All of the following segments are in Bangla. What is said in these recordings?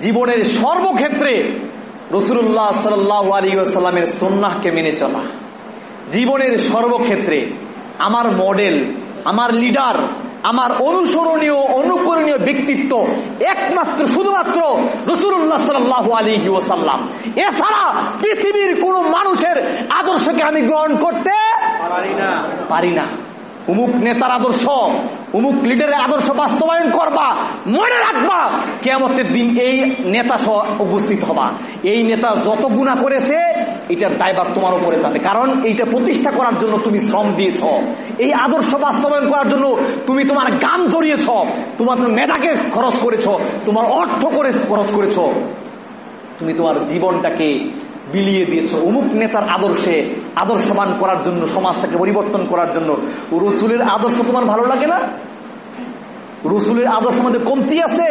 জীবনের সর্বক্ষেত্রে রসুল্লাহ সাল্লাহ সন্ন্যাহকে মেনে চলা। জীবনের সর্বক্ষেত্রে আমার মডেল আমার লিডার আমার অনুসরণীয় অনুকরণীয় ব্যক্তিত্ব একমাত্র শুধুমাত্র রসুল্লাহ সাল্লাহ আলী ওসাল্লাম এছাড়া পৃথিবীর কোন মানুষের আদর্শকে আমি গ্রহণ করতে পারি না। পারি না। উমুক নেতার আদর্শ উমুক লিডারের আদর্শ বাস্তবায়ন করবা মনে রাখবা কেমতের দিন এই নেতা সহ উপস্থিত হবা। এই নেতা যত গুণা করেছে, এটার দায়ভার তোমার উপরে যাবে। কারণ এইটা প্রতিষ্ঠা করার জন্য তুমি শ্রম দিয়েছ। এই আদর্শ বাস্তবায়ন করার জন্য তুমি তোমার গান জড়িয়েছ, তোমার মেধাকে খরচ করেছ, তোমার অর্থ করে খরচ করেছ। তুমি তোমার জীবনটাকে বিলিয়ে দিয়েছ। অমুক নেতার আদর্শে আদর্শবান করার জন্য, সমাজটাকে পরিবর্তন করার জন্য। রসুলের আদর্শ তোমার ভালো লাগে না? রসুলের আদর্শ মধ্যে কমতি আছে?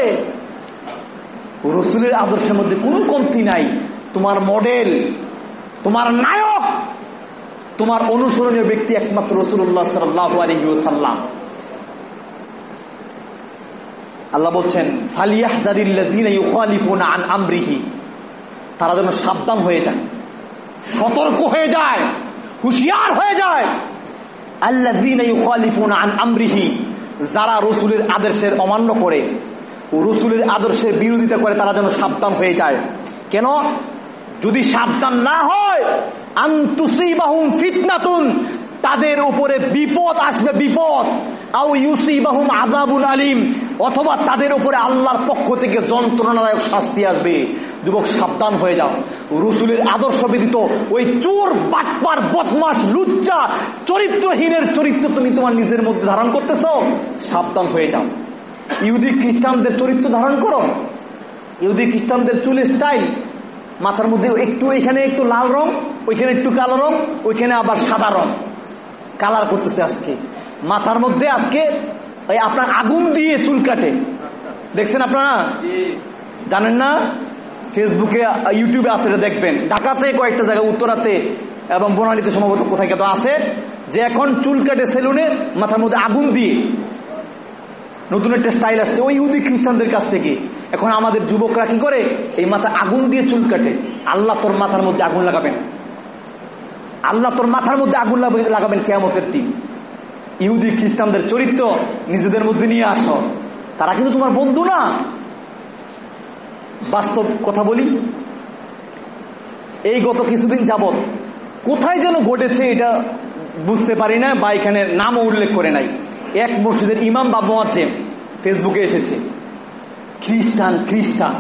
রসুলের আদর্শের মধ্যে কোনো কমতি নাই। তোমার মডেল, তোমার নায়ক, তোমার অনুসরণীয় ব্যক্তি একমাত্র রসুল্লাহ সাল্লাম আল্লাহ বলছেন আন আমরিহি। তারা যেন সাবধান হয়ে যায়, সতর্ক হয়ে যায়, হুঁশিয়ার হয়ে যায়। ইউখালিফুনা আন আমরিহি, যারা রসুলের আদর্শের অমান্য করে রসুলের আদর্শের বিরোধিতা করে তারা যেন সাবধান হয়ে যায়। কেন? যদি সাবধান না হয় ফিতনাতুন, তাদের উপরে বিপদ আসবে, বিপদ। ইউসিবাহুম আযাবুল আলিম, অথবা তাদের উপরে আল্লাহর পক্ষ থেকে যন্ত্রণাদায়ক শাস্তি আসবে। যুবক, সাবধান হয়ে যাও। রসুলের আদর্শ ব্যতীত ওই চোর, বাটপার বদমাস লুচ্চা, চরিত্রহীনের চরিত্র তুমি তোমার নিজের মধ্যে ধারণ করতেছ, সাবধান হয়ে যাও। ইহুদি খ্রিস্টানদের চরিত্র ধারণ করো। ইহুদি খ্রিস্টানদের চুলের স্টাইল মাথার মধ্যে একটু এখানে একটু লাল রং, ওইখানে একটু কালো রং, ওইখানে আবার সাদা রং। কালার করতেছে আজকে। মাথার মধ্যে আজকে ওই আপনার আগুন দিয়ে চুল কাটে। দেখছেন আপনারা? জানেন না? ফেসবুকে, ইউটিউবে আছে, এটা দেখবেন। ঢাকাতে কয়েকটা জায়গায় উত্তরাতে এবং বনানীতে সম্ভবত কোথায় কত আছে, যে এখন চুল কাটে সেলুনে, মাথার মধ্যে আগুন দিয়ে। নতুন একটা স্টাইল আসছে। ওই ইহুদি খ্রিস্টানদের কাছ থেকে। এখন আমাদের যুবকরা কি করে? এই মাথা আগুন দিয়ে চুল কাটে। আল্লাহ তোর মাথার মধ্যে আগুন লাগাবেন। আল্লাহ তোর মাথার মধ্যে আগুন লাগাবেন কেয়ামতের দিন। ইহুদি খ্রিস্টানদের চরিত্র নিজেদের মধ্যে নিয়ে আসো। তারা কিন্তু তোমার বন্ধু না। বাস্তব কথা বলি। এই গত কিছুদিন যাবৎ কোথায় যেন ঘটেছে এটা বুঝতে পারি না বা এখানে নামও উল্লেখ করে নাই। এক মসজিদের ইমাম বা মোয়াজ্জেম ফেসবুকে এসেছে। খ্রিস্টান খ্রিস্টান।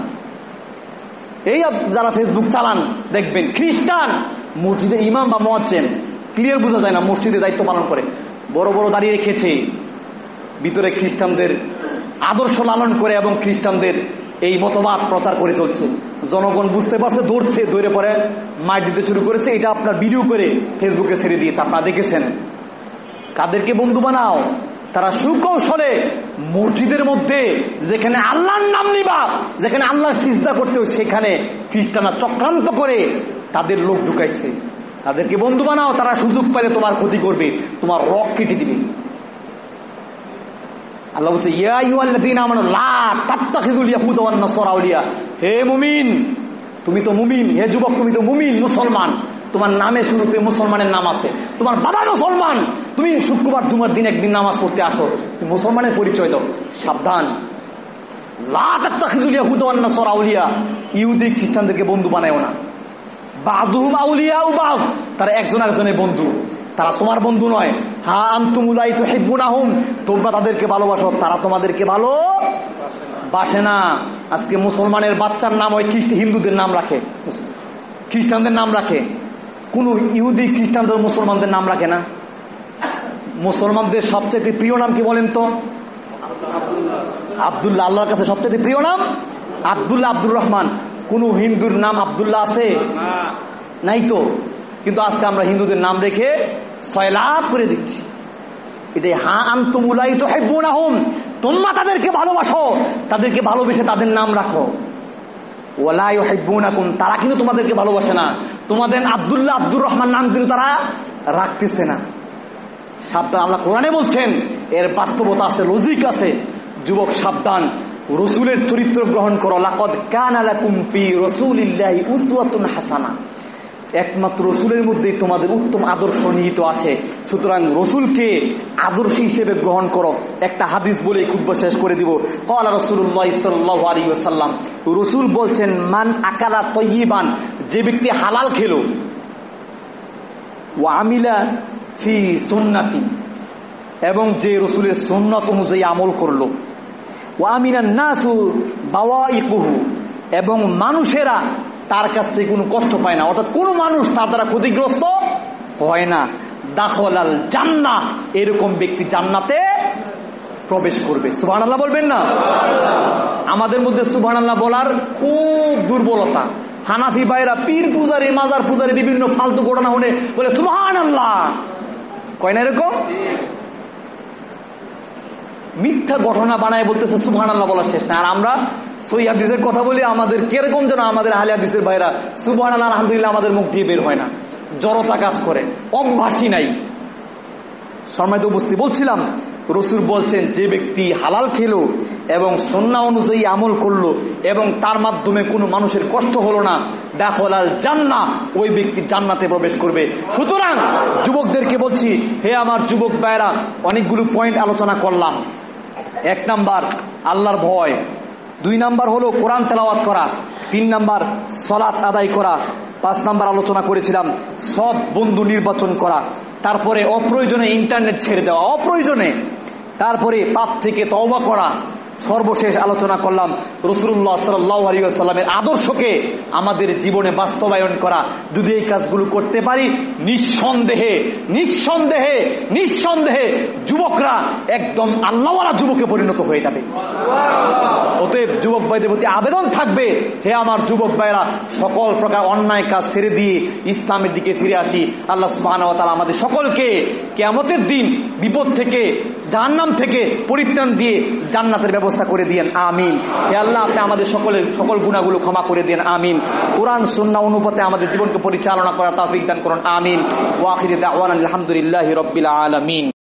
এই যারা ফেসবুক চালান, দেখবেন খ্রিস্টান মসজিদের ইমাম বা মোয়াজ্জেম ক্লিয়ার বোঝা যায় না মসজিদে দায়িত্ব পালন করে। বড় বড় দাঁড়িয়ে রেখেছে। ভিতরে খ্রিস্টানদের আদর্শ লালন করে এবং খ্রিস্টানদের এই মতবাদ প্রচার করে চলছে। জনগণ বুঝতে পারছে, দৌড়ছে, দৌড়ে পরে মার দিতে শুরু করেছে। এটা আপনার ভিডিও করে ফেসবুকে ছেড়ে দিয়েছে। আপনারা দেখেছেন। কাদেরকে বন্ধু বানাও? তারা সুকৌশলে মসজিদের মধ্যে, যেখানে আল্লাহর নাম নিবা, যেখানে আল্লাহ সিজদা করতে সেখানে খ্রিস্টানরা চক্রান্ত করে তাদের লোক ঢুকাইছে। তাদেরকে বন্ধু বানাও। তারা সুযোগ পেলে তোমার ক্ষতি করবে, তোমার রক কেটে দিবে। হে তুমি তো হে যুবক, তুমি তো মুসলমান। তোমার নামে শুরুতে মুসলমানের নাম আছে। তোমার বাবা মুসলমান। তুমি শুক্রবার, জুমার দিন একদিন নামাজ পড়তে আসো। তুমি মুসলমানের পরিচয় দাও। সাবধান। ইহুদি, খ্রিস্টানদেরকে বন্ধু বানায় না। বাদুম আউলিয়া তারা একজন একজনের বন্ধু। তারা তোমার বন্ধু নয়। হা আন্তুমুলাই তো হেব্বুনা হুম তোমরা তাদেরকে ভালোবাসো, তারা তোমাদেরকে ভালো বাসে না। আজকে মুসলমানের বাচ্চার নাম ওই খ্রিস্ট, হিন্দুদের নাম রাখে। খ্রিস্টানদের নাম রাখে। কোন ইহুদি খ্রিস্টানদের মুসলমানদের নাম রাখে না। মুসলমানদের সবচেয়ে প্রিয় নাম কি বলেন তো? আবদুল্লাহ। আল্লাহর কাছে সবচেয়ে প্রিয় নাম? আবদুল্লাহ আব্দুর রহমান। কোন হিন্দুর নাম আবদুল্লাহ আছে? নাই তো। কিন্তু আজকে আমরা হিন্দুদের নাম রেখে সয়লাভ করে দিচ্ছি। এটাই হা আন্তমুলাই তো হেব্বুনা হোম তোমরা তাদেরকে ভালোবাসো, তাদেরকে ভালোবেসে তাদের নাম রাখো। ওলাই হেব্বুনা কোন তারা কিন্তু তোমাদেরকে ভালোবাসে না। তোমাদের আবদুল্লাহ আব্দুর রহমান নাম কিন্তু তারা রাখতেছে না। সাবধান, আল্লাহ কোরআনে বলছেন, এর বাস্তবতা আছে লজিক আছে। যুবক, সাবধান, রসুলের চরিত্র গ্রহণ করো। লাকদ কান আলাকুম ফি রসুলিল্লাহি উসওয়াতুন হাসানা। একমাত্র রসুলের মধ্যেই তোমাদের উত্তম আদর্শ নিহিত আছে। সুতরাং রসুলকে আদর্শ হিসেবে গ্রহণ করো। একটা হাদিস বলে খুব শেষ করে দিব। কলা রসুল্লাহ সাল্লাহ আলী সাল্লাম রসুল বলছেন, মান আকালা তৈবান যে ব্যক্তি হালাল খেলো ও আমিলা ফি সুন্নাতি, এবং যে রসুলের সুন্নত অনুযায়ী আমল করল ও আমিনা নাসু বাওয়া ইকুহু এবং মানুষেরা তার কাছ থেকে কোনো কষ্ট পায় না। অর্থাৎ কোনো মানুষ তার দ্বারা ক্ষতিগ্রস্ত হয় না। দাখলাল জান্না এরকম ব্যক্তি জান্নাতে প্রবেশ করবে। সুবাহ আল্লাহ বলবেন না? আমাদের মধ্যে সুবাহ আল্লাহ বলার খুব দুর্বলতা। হানাফি ভাইরা, পীর পূজারি, মাজার পূজারি বিভিন্ন ফালতু ঘটনা হলে বলে সুবাহান আল্লাহ কয় না এরকম? মিথ্যা ঘটনা বানায় বলতেছে সুবহান আল্লাহ বলার শেষ না। আর আমরা সই কথা বলি, আমাদের কীরকম যেন আমাদের আহলে হাদিসের ভাইরা সুবহান আলহামদুলিল্লাহ, আমাদের মুখ দিয়ে বের হয় না। জড়তা কাজ করে অভ্যাসী নাই। সম্মানিত উপস্থিত বলছিলাম, রসুল বলছেন, যে ব্যক্তি হালাল খেলো এবং সন্না অনুযায়ী আমল করল এবং তার মাধ্যমে কোনো মানুষের কষ্ট হলো না, দেখলাল জান্না ওই ব্যক্তি জান্নাতে প্রবেশ করবে। সুতরাং যুবকদেরকে বলছি, হে আমার যুবক ভাইরা অনেকগুলো পয়েন্ট আলোচনা করলাম। এক নাম্বার, আল্লাহর ভয়। দুই নাম্বার হলো কোরআন তেলাওয়াত করা, তিন নাম্বার সলাৎ আদায় করা, পাঁচ নাম্বার আলোচনা করেছিলাম, সব বন্ধু নির্বাচন করা, তারপরে অপ্রয়োজনে ইন্টারনেট ছেড়ে দেওয়া, অপ্রয়োজনে, তারপরে পাপ থেকে তওবা করা সর্বশেষ আলোচনা করলাম রসুল্লাহ সাল্লামের আদর্শকে আমাদের জীবনে বাস্তবায়ন করা। যদি এই কাজগুলো করতে পারি, নিঃসন্দেহে নিঃসন্দেহে নিঃসন্দেহে যুবকরা একদম আল্লাহওয়ালা যুবকে পরিণত হয়ে যাবে। অতএব যুবক ভাইদের প্রতি আবেদন থাকবে, হে আমার যুবক ভাইরা সকল প্রকার অন্যায় কাজ ছেড়ে দিয়ে ইসলামের দিকে ফিরে আসি। আল্লাহ সুবাহ আমাদের সকলকে কেমতের দিন বিপদ থেকে জাহান্নাম থেকে পরিত্রাণ দিয়ে জান্নাতের ব্যবস্থা করে দিয়েন, আমিন। হে আল্লাহ, আপনি আমাদের সকলের সকল গুণাগুলো ক্ষমা করে দিন আমিন। কোরআন সুন্না অনুপাতে আমাদের জীবনকে পরিচালনা করা তাফিক বিজ্ঞান করুন, আমিন। ওয়াখির আলহামদুলিল্লাহ রব্বিল আলমিন।